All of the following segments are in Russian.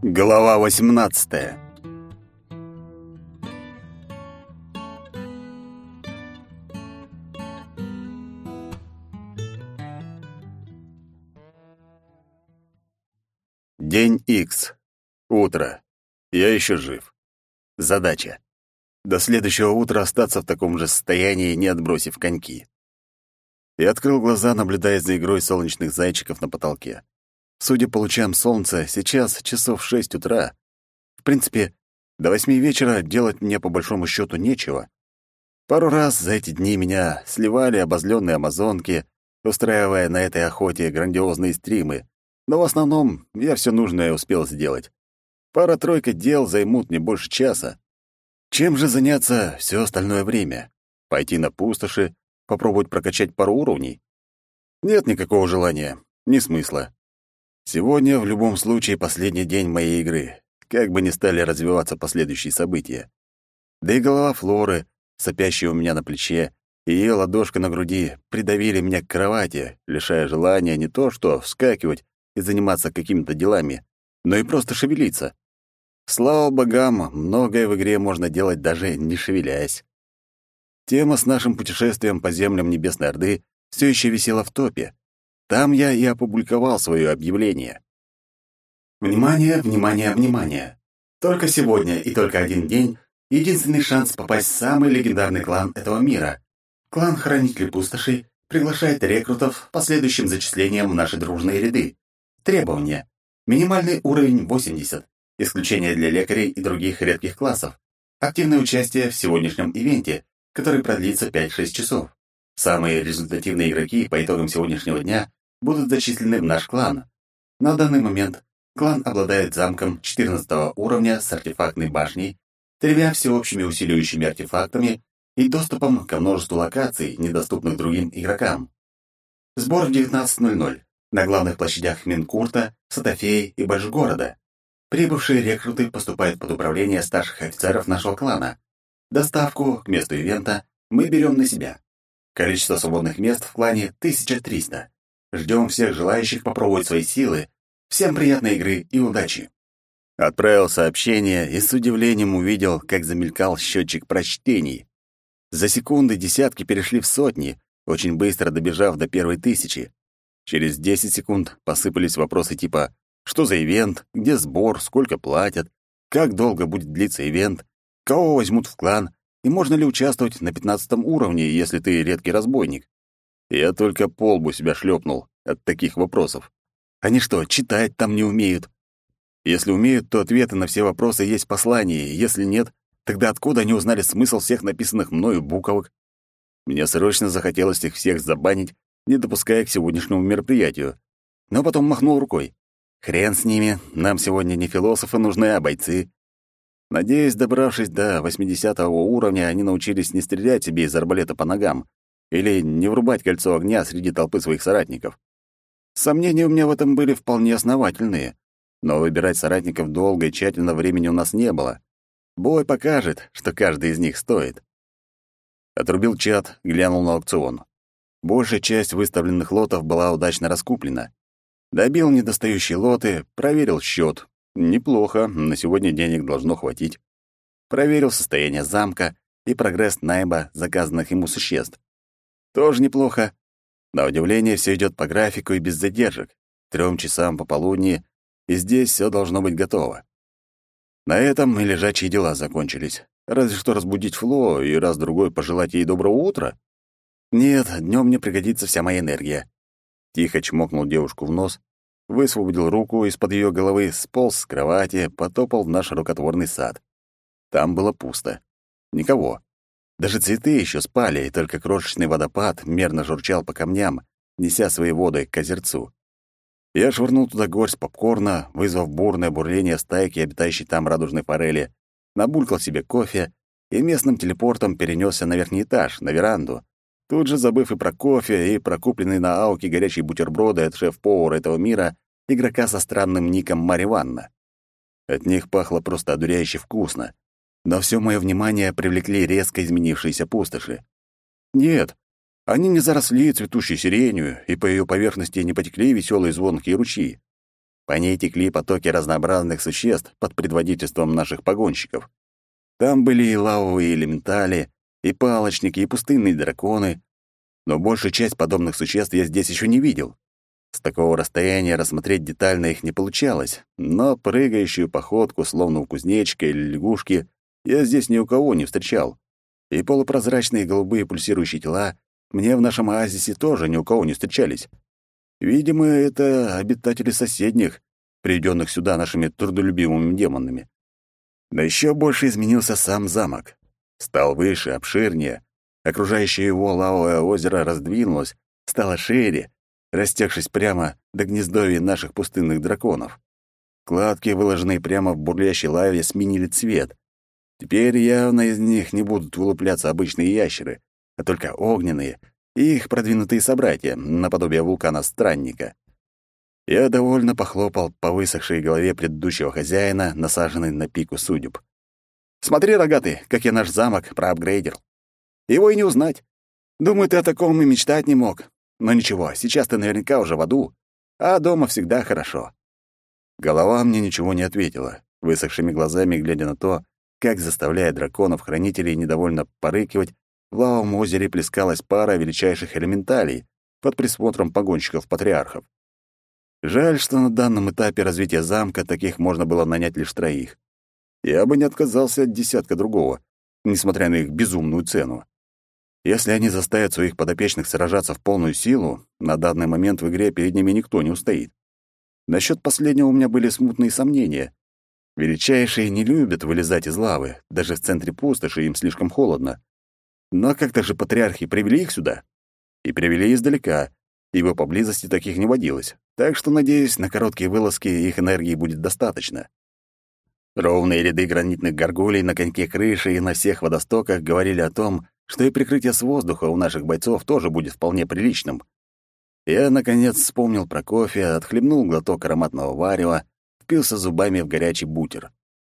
Глава 18. День X. Утро. Я еще жив. Задача. До следующего утра остаться в таком же состоянии, не отбросив коньки. Я открыл глаза, наблюдая за игрой солнечных зайчиков на потолке. Судя по лучам солнца, сейчас часов шесть утра. В принципе, до восьми вечера делать мне по большому счету нечего. Пару раз за эти дни меня сливали обозленные амазонки, устраивая на этой охоте грандиозные стримы, но в основном я все нужное успел сделать. Пара-тройка дел займут не больше часа. Чем же заняться все остальное время? Пойти на пустоши, попробовать прокачать пару уровней? Нет никакого желания, ни смысла. Сегодня в любом случае последний день моей игры, как бы ни стали развиваться последующие события. Да и голова Флоры, сопящая у меня на плече, и ее ладошка на груди придавили меня к кровати, лишая желания не то что вскакивать и заниматься какими-то делами, но и просто шевелиться. Слава богам, многое в игре можно делать даже не шевелясь. Тема с нашим путешествием по землям Небесной Орды все еще висела в топе, там я и опубликовал свое объявление. Внимание, внимание, внимание! Только сегодня и только один день — единственный шанс попасть в самый легендарный клан этого мира. Клан Хранителей Пустошей приглашает рекрутов последующим зачислением в наши дружные ряды. Требования. Минимальный уровень 80. Исключение для лекарей и других редких классов. Активное участие в сегодняшнем ивенте, который продлится 5-6 часов. Самые результативные игроки по итогам сегодняшнего дня будут зачислены в наш клан. На данный момент клан обладает замком 14 уровня с артефактной башней, тремя всеобщими усиливающими артефактами и доступом ко множеству локаций, недоступных другим игрокам. Сбор в 19.00 на главных площадях Минкурта, Сатофеи и Большгорода. Прибывшие рекруты поступают под управление старших офицеров нашего клана. Доставку к месту ивента мы берем на себя. Количество свободных мест в клане 1300. Ждем всех желающих попробовать свои силы. Всем приятной игры и удачи. Отправил сообщение и с удивлением увидел, как замелькал счетчик прочтений. За секунды десятки перешли в сотни, очень быстро добежав до первой тысячи. Через 10 секунд посыпались вопросы типа «Что за ивент? Где сбор? Сколько платят? Как долго будет длиться ивент? Кого возьмут в клан? И можно ли участвовать на 15 уровне, если ты редкий разбойник?» Я только полбу себя шлепнул от таких вопросов. Они что, читать там не умеют? Если умеют, то ответы на все вопросы есть в послании, если нет, тогда откуда они узнали смысл всех написанных мною буквок? Мне срочно захотелось их всех забанить, не допуская к сегодняшнему мероприятию. Но потом махнул рукой. Хрен с ними, нам сегодня не философы нужны, а бойцы. Надеюсь, добравшись до 80 уровня, они научились не стрелять себе из арбалета по ногам, или не врубать кольцо огня среди толпы своих соратников. Сомнения у меня в этом были вполне основательные, но выбирать соратников долго и тщательно времени у нас не было. Бой покажет, что каждый из них стоит. Отрубил чат, глянул на аукцион. Большая часть выставленных лотов была удачно раскуплена. Добил недостающие лоты, проверил счет. Неплохо, на сегодня денег должно хватить. Проверил состояние замка и прогресс найба заказанных ему существ. Тоже неплохо. На удивление, все идет по графику и без задержек. Трем часам пополудни, и здесь все должно быть готово. На этом и лежачие дела закончились. Разве что разбудить Фло и раз-другой пожелать ей доброго утра. Нет, днем мне пригодится вся моя энергия. Тихо чмокнул девушку в нос, высвободил руку из-под ее головы, сполз с кровати, потопал в наш рукотворный сад. Там было пусто. Никого. Даже цветы еще спали, и только крошечный водопад мерно журчал по камням, неся свои воды к озерцу. Я швырнул туда горсть попкорна, вызвав бурное бурление стайки, обитающей там радужной форели, набулькал себе кофе и местным телепортом перенесся на верхний этаж, на веранду, тут же забыв и про кофе, и про купленные на Ауке горячие бутерброды от шеф-повара этого мира, игрока со странным ником Марья Ванна. От них пахло просто одуряюще вкусно, но все мое внимание привлекли резко изменившиеся пустоши. Нет, они не заросли цветущей сиренью, и по ее поверхности не потекли веселые звонкие ручьи. По ней текли потоки разнообразных существ под предводительством наших погонщиков. Там были и лавовые элементали, и палочники, и пустынные драконы, но большую часть подобных существ я здесь еще не видел. С такого расстояния рассмотреть детально их не получалось, но прыгающую походку, словно у кузнечика или лягушки, я здесь ни у кого не встречал. И полупрозрачные голубые пульсирующие тела мне в нашем оазисе тоже ни у кого не встречались. Видимо, это обитатели соседних, приведенных сюда нашими трудолюбивыми демонами. Но еще больше изменился сам замок. Стал выше, обширнее. Окружающее его лавовое озеро раздвинулось, стало шире, растекшись прямо до гнездовья наших пустынных драконов. Кладки, выложенные прямо в бурлящей лаве, сменили цвет. Теперь явно из них не будут вылупляться обычные ящеры, а только огненные и их продвинутые собратья, наподобие вулкана-странника. Я довольно похлопал по высохшей голове предыдущего хозяина, насаженной на пику судеб. «Смотри, рогатый, как я наш замок проапгрейдил. Его и не узнать. Думаю, ты о таком и мечтать не мог. Но ничего, сейчас ты наверняка уже в аду, а дома всегда хорошо». Голова мне ничего не ответила, высохшими глазами глядя на то, как, заставляя драконов-хранителей недовольно порыкивать, в лавовом озере плескалась пара величайших элементалей под присмотром погонщиков-патриархов. Жаль, что на данном этапе развития замка таких можно было нанять лишь троих. Я бы не отказался от десятка другого, несмотря на их безумную цену. Если они заставят своих подопечных сражаться в полную силу, на данный момент в игре перед ними никто не устоит. Насчет последнего у меня были смутные сомнения. Величайшие не любят вылезать из лавы, даже в центре пустоши им слишком холодно. Но как-то же патриархи привели их сюда. И привели издалека, ибо поблизости таких не водилось. Так что, надеюсь, на короткие вылазки их энергии будет достаточно. Ровные ряды гранитных горгулей на коньке крыши и на всех водостоках говорили о том, что и прикрытие с воздуха у наших бойцов тоже будет вполне приличным. Я, наконец, вспомнил про кофе, отхлебнул глоток ароматного варева, впился зубами в горячий бутер.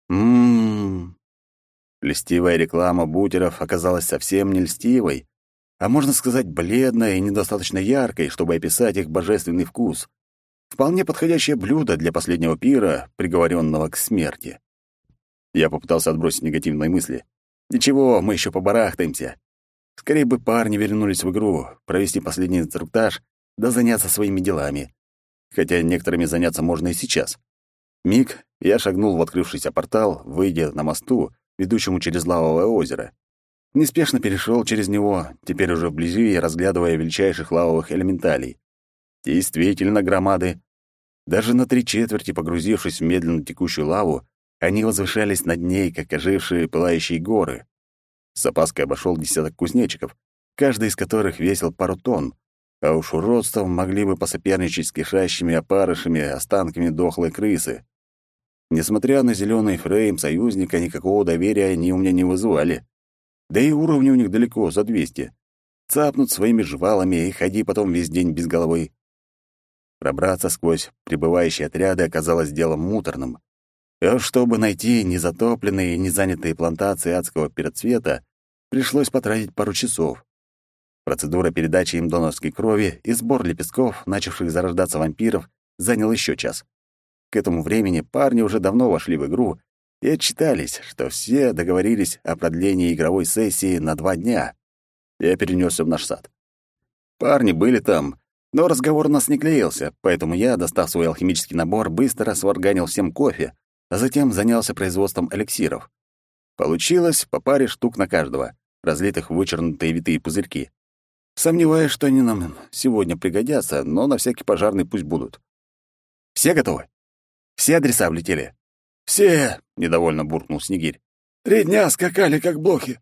Ммм. Льстивая реклама бутеров оказалась совсем не льстивой, а можно сказать, бледной и недостаточно яркой, чтобы описать их божественный вкус. Вполне подходящее блюдо для последнего пира, приговоренного к смерти. Я попытался отбросить негативные мысли. Ничего, мы еще побарахтаемся. Скорее бы парни вернулись в игру, провести последний инструктаж, да заняться своими делами. Хотя некоторыми заняться можно и сейчас. Миг, я шагнул в открывшийся портал, выйдя на мосту, ведущему через лавовое озеро. Неспешно перешел через него, теперь уже вблизи и разглядывая величайших лавовых элементалей. Действительно громады. Даже на три четверти погрузившись в медленно текущую лаву, они возвышались над ней, как ожившие пылающие горы. С опаской обошел десяток кузнечиков, каждый из которых весил пару тонн, а уж уродством могли бы посоперничать с кишащими опарышами останками дохлой крысы. Несмотря на зеленый фрейм союзника, никакого доверия они у меня не вызывали. Да и уровни у них далеко, за 200. Цапнут своими жвалами и ходи потом весь день без головы. Пробраться сквозь прибывающие отряды оказалось делом муторным. А чтобы найти незатопленные и незанятые плантации адского перецвета, пришлось потратить пару часов. Процедура передачи им донорской крови и сбор лепестков, начавших зарождаться вампиров, занял еще час. К этому времени парни уже давно вошли в игру и отчитались, что все договорились о продлении игровой сессии на два дня. Я перенесся в наш сад. Парни были там, но разговор у нас не клеился, поэтому я, достав свой алхимический набор, быстро сварганил всем кофе, а затем занялся производством эликсиров. Получилось по паре штук на каждого, разлитых в вычернутые витые пузырьки. Сомневаюсь, что они нам сегодня пригодятся, но на всякий пожарный пусть будут. Все готовы? Все адреса влетели? Все, недовольно буркнул Снегирь. Три дня скакали, как блохи.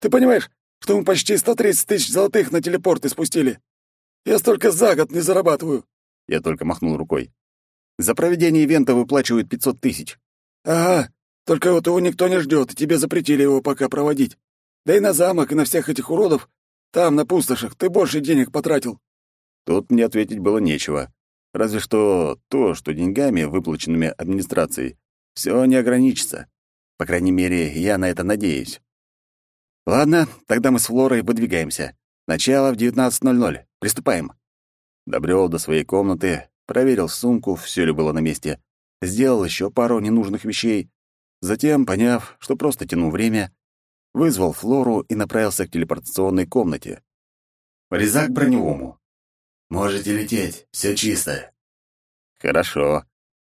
Ты понимаешь, что мы почти 130 тысяч золотых на телепорты спустили? Я столько за год не зарабатываю. Я только махнул рукой. За проведение ивента выплачивают 500 тысяч. Ага, только вот его никто не ждет, и тебе запретили его пока проводить. Да и на замок, и на всех этих уродов, там, на пустошах, ты больше денег потратил. Тут мне ответить было нечего. Разве что то, что деньгами, выплаченными администрацией, все не ограничится. По крайней мере, я на это надеюсь. Ладно, тогда мы с Флорой выдвигаемся. Начало в 19.00. Приступаем. Добрел до своей комнаты, проверил сумку, все ли было на месте, сделал еще пару ненужных вещей, затем, поняв, что просто тяну время, вызвал Флору и направился к телепортационной комнате. Резак броневому. «Можете лететь, все чисто». «Хорошо.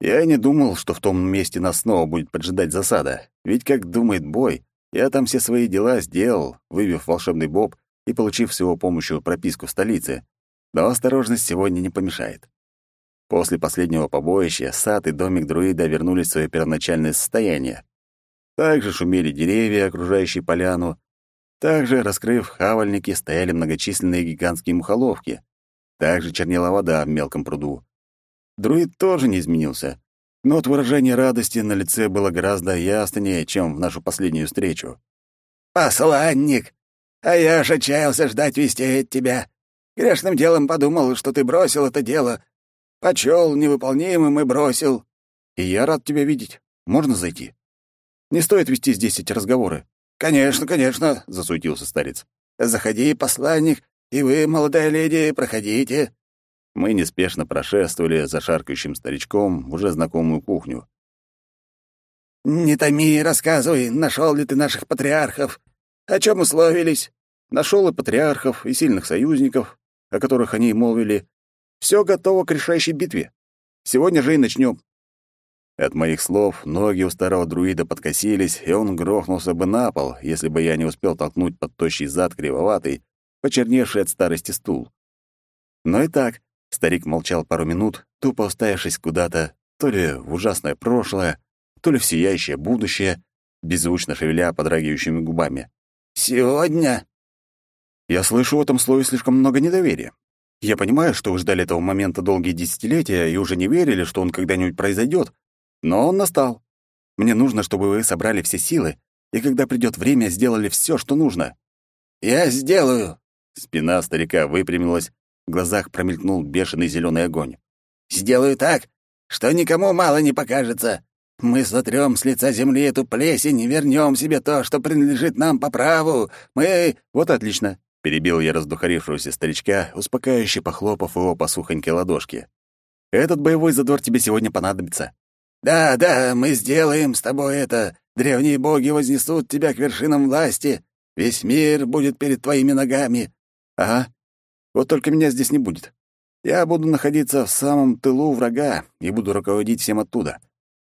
Я и не думал, что в том месте нас снова будет поджидать засада. Ведь, как думает бой, я там все свои дела сделал, вывев волшебный боб и получив с его помощью прописку в столице. Но осторожность сегодня не помешает. После последнего побоища сад и домик друида вернулись в свое первоначальное состояние. Также шумели деревья, окружающие поляну. Также, раскрыв хавальники, стояли многочисленные гигантские мухоловки. Также чернела вода в мелком пруду. Друид тоже не изменился, но от выражения радости на лице было гораздо яснее, чем в нашу последнюю встречу. «Посланник! А я ж отчаялся ждать вестей от тебя. Грешным делом подумал, что ты бросил это дело. Почел невыполнимым и бросил. И я рад тебя видеть. Можно зайти? Не стоит вести здесь эти разговоры. Конечно, конечно, засуетился старец. Заходи, посланник, и вы, молодая леди, проходите. Мы неспешно прошествовали за шаркающим старичком в уже знакомую кухню. «Не томи, рассказывай, нашел ли ты наших патриархов? О чем условились?» Нашел и патриархов, и сильных союзников, о которых они молвили. Все готово к решающей битве. Сегодня же и начнем. От моих слов ноги у старого друида подкосились, и он грохнулся бы на пол, если бы я не успел толкнуть под тощий зад кривоватый, почерневший от старости стул. Но и так старик молчал пару минут, тупо уставившись куда-то, то ли в ужасное прошлое, то ли в сияющее будущее, беззвучно шевеля подрагивающими губами. «Сегодня?» Я слышу в этом слове слишком много недоверия. Я понимаю, что вы ждали этого момента долгие десятилетия и уже не верили, что он когда-нибудь произойдет, но он настал. Мне нужно, чтобы вы собрали все силы, и когда придет время, сделали все, что нужно. Я сделаю. Спина старика выпрямилась, в глазах промелькнул бешеный зеленый огонь. Сделаю так, что никому мало не покажется. Мы сотрем с лица земли эту плесень и вернем себе то, что принадлежит нам по праву. Мы... Вот отлично. Перебил я раздухарившегося старичка, успокаивающе похлопав его по сухонькой ладошке. «Этот боевой задор тебе сегодня понадобится». «Да, да, мы сделаем с тобой это. Древние боги вознесут тебя к вершинам власти. Весь мир будет перед твоими ногами». «Ага. Вот только меня здесь не будет. Я буду находиться в самом тылу врага и буду руководить всем оттуда.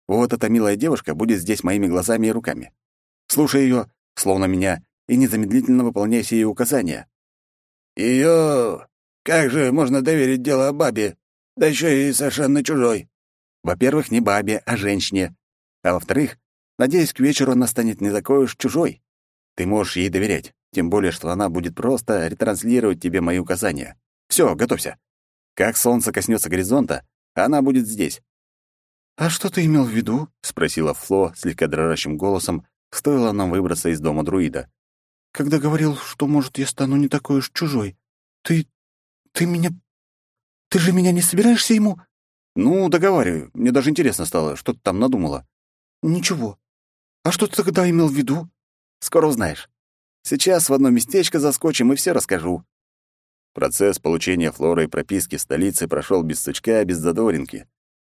Вот эта милая девушка будет здесь моими глазами и руками. Слушай ее, словно меня, и незамедлительно выполняй все ее указания. Ее... Как же можно доверить дело бабе? Да еще и совершенно чужой. Во-первых, не бабе, а женщине. А во-вторых, надеюсь, к вечеру она станет не такой уж чужой. Ты можешь ей доверять, тем более, что она будет просто ретранслировать тебе мои указания. Все, готовься. Как солнце коснется горизонта, она будет здесь. «А что ты имел в виду?» — спросила Фло слегка дрожащим голосом, стоило нам выбраться из дома друида когда говорил, что, может, я стану не такой уж чужой. Ты... ты меня... Ты же меня не собираешься ему...» «Ну, договариваю. Мне даже интересно стало, что ты там надумала». «Ничего. А что ты тогда имел в виду?» «Скоро узнаешь. Сейчас в одно местечко заскочим и все расскажу». Процесс получения флоры и прописки в столице прошел без сучка, без задоринки.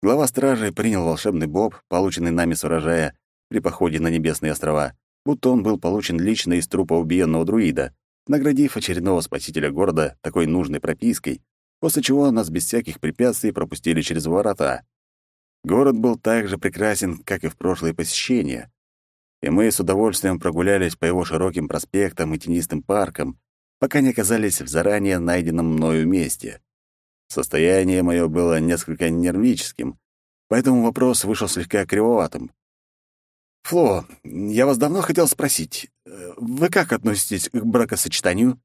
Глава стражи принял волшебный боб, полученный нами с урожая, при походе на Небесные острова, будто он был получен лично из трупа убиенного друида, наградив очередного спасителя города такой нужной пропиской, после чего нас без всяких препятствий пропустили через ворота. Город был так же прекрасен, как и в прошлые посещения, и мы с удовольствием прогулялись по его широким проспектам и тенистым паркам, пока не оказались в заранее найденном мною месте. Состояние мое было несколько нервическим, поэтому вопрос вышел слегка кривоватым. «Фло, я вас давно хотел спросить, э, вы как относитесь к бракосочетанию?»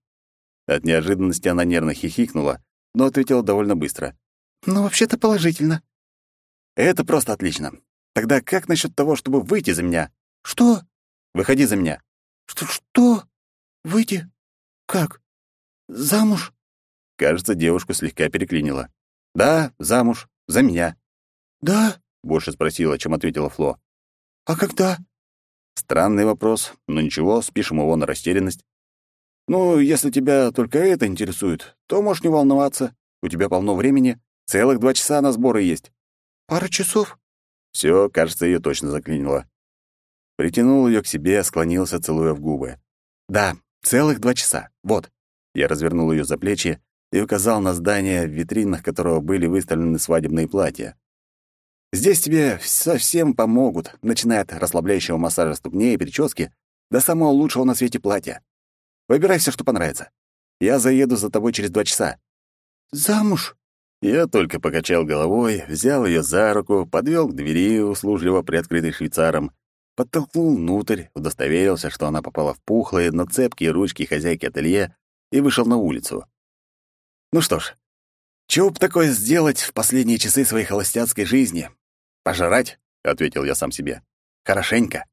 От неожиданности она нервно хихикнула, но ответила довольно быстро. «Ну, вообще-то положительно». «Это просто отлично. Тогда как насчет того, чтобы выйти за меня?» «Что?» «Выходи за меня». «Что? Что? Выйти? Как? Замуж?» Кажется, девушку слегка переклинило. «Да, замуж. За меня». «Да?» — больше спросила, чем ответила Фло. «А когда?» Странный вопрос, но ничего, спишем его на растерянность. «Ну, если тебя только это интересует, то можешь не волноваться. У тебя полно времени. Целых два часа на сборы есть». «Пара часов?» Все, кажется, ее точно заклинило. Притянул ее к себе, склонился, целуя в губы. «Да, целых два часа. Вот». Я развернул ее за плечи и указал на здание, в витринах которого были выставлены свадебные платья. «Здесь тебе совсем помогут, начиная от расслабляющего массажа ступней и прически до самого лучшего на свете платья. Выбирай все, что понравится. Я заеду за тобой через два часа». «Замуж?» Я только покачал головой, взял ее за руку, подвел к двери, услужливо приоткрытой швейцаром, подтолкнул внутрь, удостоверился, что она попала в пухлые, но цепкие ручки хозяйки ателье и вышел на улицу. Ну что ж, чего бы такое сделать в последние часы своей холостяцкой жизни? Пожрать, — ответил я сам себе. Хорошенько.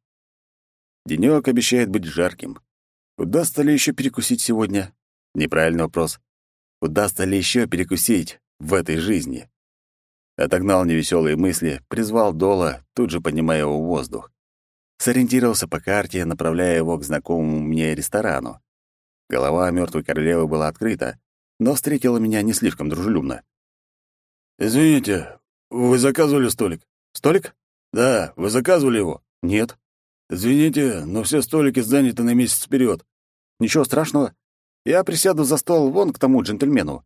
Денёк обещает быть жарким. Удастся ли еще перекусить сегодня? Неправильный вопрос. Удастся ли еще перекусить в этой жизни? Отогнал невеселые мысли, призвал Дола, тут же поднимая его в воздух сориентировался по карте, направляя его к знакомому мне ресторану. Голова мертвой королевы была открыта, но встретила меня не слишком дружелюбно. «Извините, вы заказывали столик?» «Столик?» «Да, вы заказывали его?» «Нет». «Извините, но все столики заняты на месяц вперед. «Ничего страшного. Я присяду за стол вон к тому джентльмену».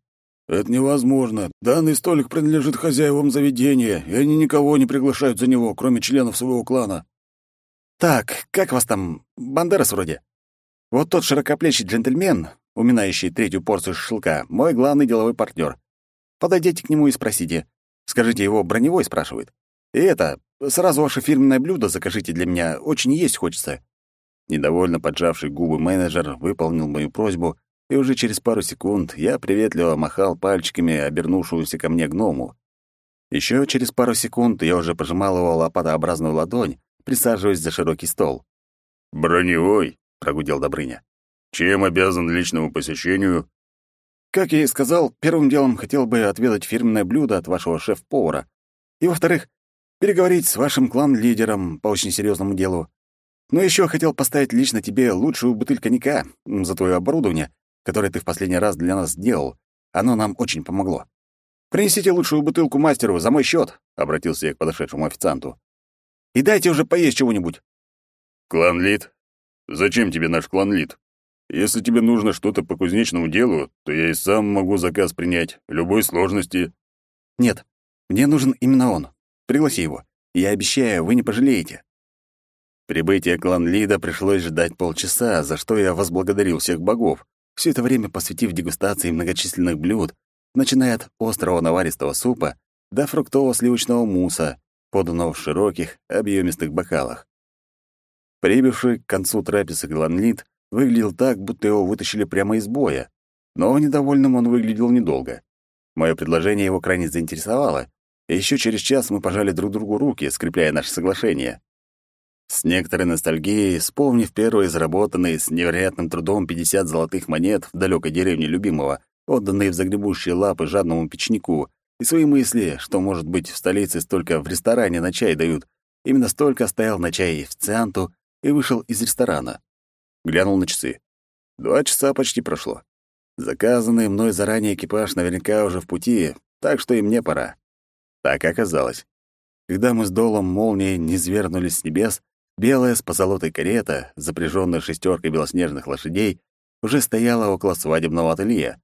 «Это невозможно. Данный столик принадлежит хозяевам заведения, и они никого не приглашают за него, кроме членов своего клана». «Так, как вас там? Бандерас вроде?» «Вот тот широкоплечий джентльмен, уминающий третью порцию шашлыка, мой главный деловой партнер. Подойдите к нему и спросите. Скажите, его броневой спрашивает. И это, сразу ваше фирменное блюдо закажите для меня, очень есть хочется». Недовольно поджавший губы менеджер выполнил мою просьбу, и уже через пару секунд я приветливо махал пальчиками обернувшуюся ко мне гному. Еще через пару секунд я уже пожимал его лопатообразную ладонь, присаживаясь за широкий стол. «Броневой», — прогудел Добрыня. «Чем обязан личному посещению?» «Как я и сказал, первым делом хотел бы отведать фирменное блюдо от вашего шеф-повара. И, во-вторых, переговорить с вашим клан-лидером по очень серьезному делу. Но еще хотел поставить лично тебе лучшую бутыль коньяка за твое оборудование, которое ты в последний раз для нас сделал. Оно нам очень помогло. Принесите лучшую бутылку мастеру за мой счет, обратился я к подошедшему официанту. И дайте уже поесть чего-нибудь». «Клан-лид? Зачем тебе наш клан-лид? Если тебе нужно что-то по кузнечному делу, то я и сам могу заказ принять, любой сложности». «Нет, мне нужен именно он. Пригласи его. Я обещаю, вы не пожалеете». Прибытие клан-лида пришлось ждать полчаса, за что я возблагодарил всех богов, все это время посвятив дегустации многочисленных блюд, начиная от острого наваристого супа до фруктового сливочного мусса, поданного в широких, объемистых бокалах. Прибывший к концу трапезы Гланлит выглядел так, будто его вытащили прямо из боя, но недовольным он выглядел недолго. Мое предложение его крайне заинтересовало, и еще через час мы пожали друг другу руки, скрепляя наше соглашение. С некоторой ностальгией, вспомнив первые заработанные с невероятным трудом 50 золотых монет в далекой деревне любимого, отданные в загребущие лапы жадному печнику, и свои мысли, что, может быть, в столице столько в ресторане на чай дают. Именно столько стоял на чай официанту и вышел из ресторана. Глянул на часы. Два часа почти прошло. Заказанный мной заранее экипаж наверняка уже в пути, так что и мне пора. Так оказалось. Когда мы с долом молнии не звернулись с небес, белая с позолотой карета, запряженная шестеркой белоснежных лошадей, уже стояла около свадебного ателье.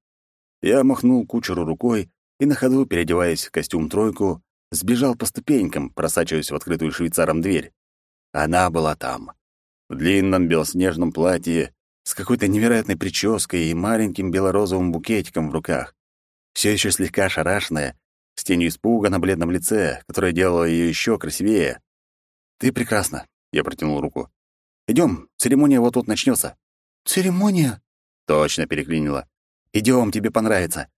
Я махнул кучеру рукой, и на ходу, переодеваясь в костюм-тройку, сбежал по ступенькам, просачиваясь в открытую швейцаром дверь. Она была там. В длинном белоснежном платье, с какой-то невероятной прической и маленьким белорозовым букетиком в руках. Все еще слегка шарашная, с тенью испуга на бледном лице, которая делала ее еще красивее. «Ты прекрасна», — я протянул руку. Идем, церемония вот тут начнется. «Церемония?» — точно переклинила. Идем, тебе понравится.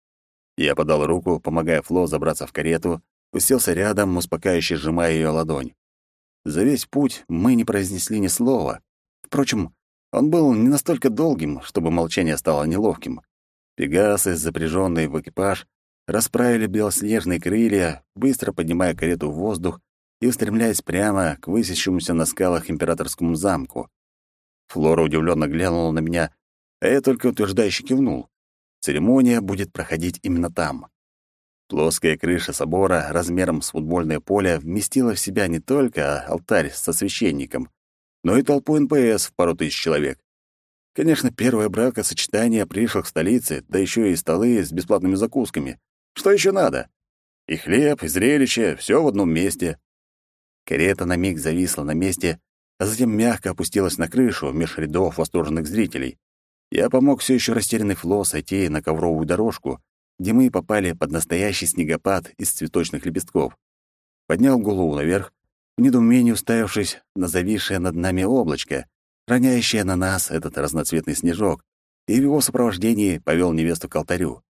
Я подал руку, помогая Фло забраться в карету, уселся рядом, успокаивающе сжимая ее ладонь. За весь путь мы не произнесли ни слова. Впрочем, он был не настолько долгим, чтобы молчание стало неловким. Пегасы, запряженные в экипаж, расправили белоснежные крылья, быстро поднимая карету в воздух и устремляясь прямо к высящемуся на скалах императорскому замку. Флора удивленно глянула на меня, а я только утверждающе кивнул. Церемония будет проходить именно там. Плоская крыша собора размером с футбольное поле вместила в себя не только алтарь со священником, но и толпу НПС в пару тысяч человек. Конечно, первое бракосочетание пришлых в столице, да еще и столы с бесплатными закусками. Что еще надо? И хлеб, и зрелище — все в одном месте. Карета на миг зависла на месте, а затем мягко опустилась на крышу меж рядов восторженных зрителей. Я помог все еще растерянный Фло сойти на ковровую дорожку, где мы попали под настоящий снегопад из цветочных лепестков. Поднял голову наверх, в недоумении уставившись на зависшее над нами облачко, роняющее на нас этот разноцветный снежок, и в его сопровождении повел невесту к алтарю.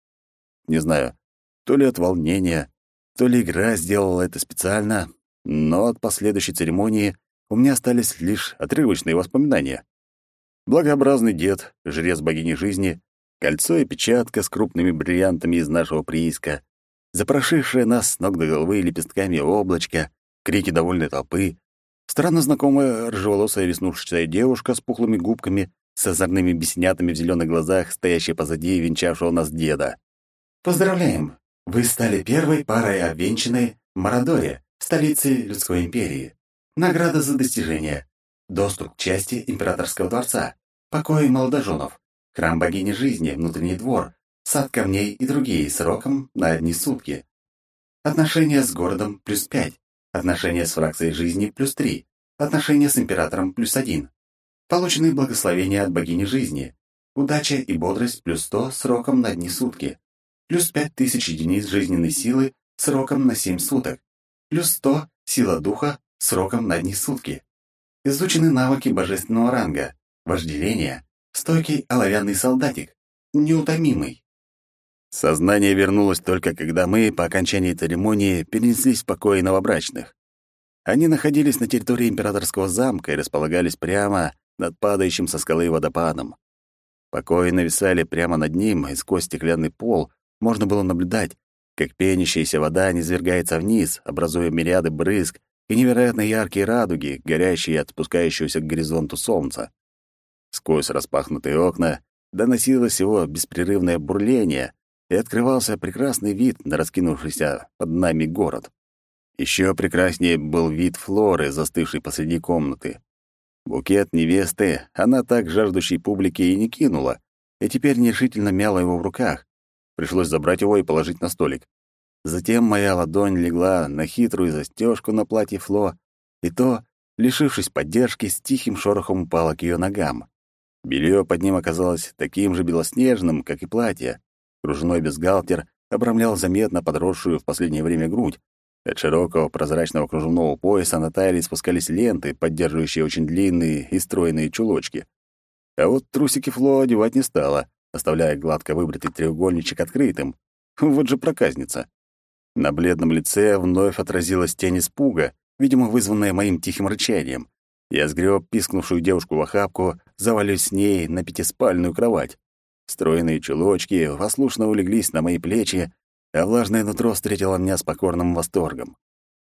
Не знаю, то ли от волнения, то ли игра сделала это специально, но от последующей церемонии у меня остались лишь отрывочные воспоминания. Благообразный дед, жрец богини жизни, кольцо и печатка с крупными бриллиантами из нашего прииска, запрошившее нас с ног до головы лепестками облачко, крики довольной толпы, странно знакомая рыжеволосая веснушчатая девушка с пухлыми губками, с озорными бесенятами в зеленых глазах, стоящая позади венчавшего нас деда. «Поздравляем! Вы стали первой парой обвенчанной в Марадоре, столице людской империи. Награда за достижение. Доступ к части императорского дворца, покои молодоженов, храм богини жизни, внутренний двор, сад камней и другие сроком на одни сутки. Отношения с городом плюс пять. Отношения с фракцией жизни плюс три. Отношения с императором плюс один. Получены благословения от богини жизни. Удача и бодрость плюс сто сроком на одни сутки. Плюс пять тысяч единиц жизненной силы сроком на семь суток. Плюс сто сила духа сроком на одни сутки. Изучены навыки божественного ранга. Вожделение. Стойкий оловянный солдатик. Неутомимый. Сознание вернулось только когда мы, по окончании церемонии, перенеслись в покои новобрачных. Они находились на территории императорского замка и располагались прямо над падающим со скалы водопадом. Покои нависали прямо над ним, и сквозь стеклянный пол можно было наблюдать, как пенящаяся вода низвергается вниз, образуя мириады брызг и невероятно яркие радуги, горящие от спускающегося к горизонту солнца. Сквозь распахнутые окна доносилось его беспрерывное бурление, и открывался прекрасный вид на раскинувшийся под нами город. Еще прекраснее был вид Флоры, застывшей посреди комнаты. Букет невесты она так жаждущей публики и не кинула, и теперь нерешительно мяла его в руках. Пришлось забрать его и положить на столик. Затем моя ладонь легла на хитрую застежку на платье Фло, и то, лишившись поддержки, с тихим шорохом упало к ее ногам. Белье под ним оказалось таким же белоснежным, как и платье. Кружной бюстгальтер обрамлял заметно подросшую в последнее время грудь. От широкого прозрачного кружевного пояса на талии спускались ленты, поддерживающие очень длинные и стройные чулочки. А вот трусики Фло одевать не стала, оставляя гладко выбритый треугольничек открытым. Вот же проказница. На бледном лице вновь отразилась тень испуга, видимо, вызванная моим тихим рычанием. Я сгреб пискнувшую девушку в охапку, завалюсь с ней на пятиспальную кровать. Стройные чулочки послушно улеглись на мои плечи, а влажное нутро встретило меня с покорным восторгом.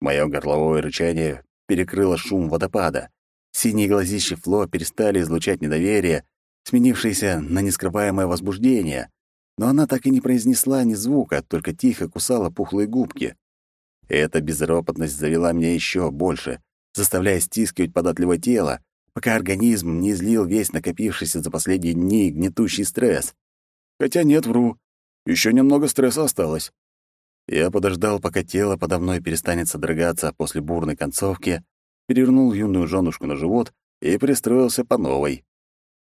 Мое горловое рычание перекрыло шум водопада. Синие глазища Фло перестали излучать недоверие, сменившееся на нескрываемое возбуждение, но она так и не произнесла ни звука, только тихо кусала пухлые губки. Эта безропотность завела меня еще больше, заставляя стискивать податливое тело, пока организм не излил весь накопившийся за последние дни гнетущий стресс. Хотя нет, вру. Еще немного стресса осталось. Я подождал, пока тело подо мной перестанет содрогаться после бурной концовки, перевернул юную женушку на живот и пристроился по новой.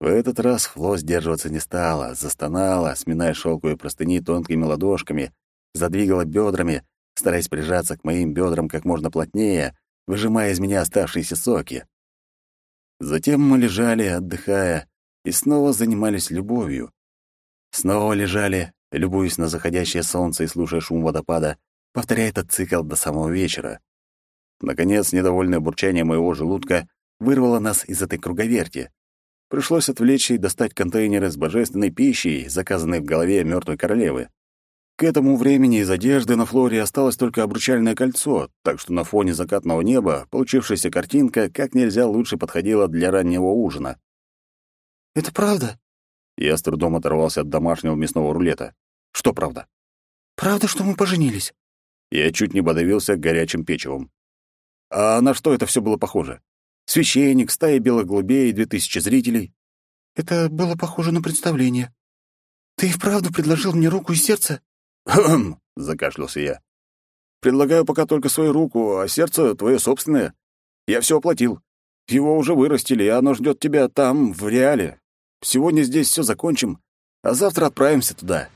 В этот раз Фло сдерживаться не стала, застонала, сминая шелковые простыни тонкими ладошками, задвигала бедрами, стараясь прижаться к моим бедрам как можно плотнее, выжимая из меня оставшиеся соки. Затем мы лежали, отдыхая, и снова занимались любовью. Снова лежали, любуясь на заходящее солнце и слушая шум водопада, повторяя этот цикл до самого вечера. Наконец, недовольное бурчание моего желудка вырвало нас из этой круговерти. Пришлось отвлечь и достать контейнеры с божественной пищей, заказанной в голове мертвой королевы. К этому времени из одежды на Флоре осталось только обручальное кольцо, так что на фоне закатного неба получившаяся картинка как нельзя лучше подходила для раннего ужина. «Это правда?» Я с трудом оторвался от домашнего мясного рулета. «Что правда?» Правда, что мы поженились?» Я чуть не подавился горячим печевом. А на что это все было похоже? Священник, стая белых голубей две тысячи зрителей. Это было похоже на представление. Ты и вправду предложил мне руку и сердце? «Хм!» — закашлялся я. «Предлагаю пока только свою руку, а сердце твое собственное. Я все оплатил. Его уже вырастили, и оно ждет тебя там, в реале. Сегодня здесь все закончим, а завтра отправимся туда».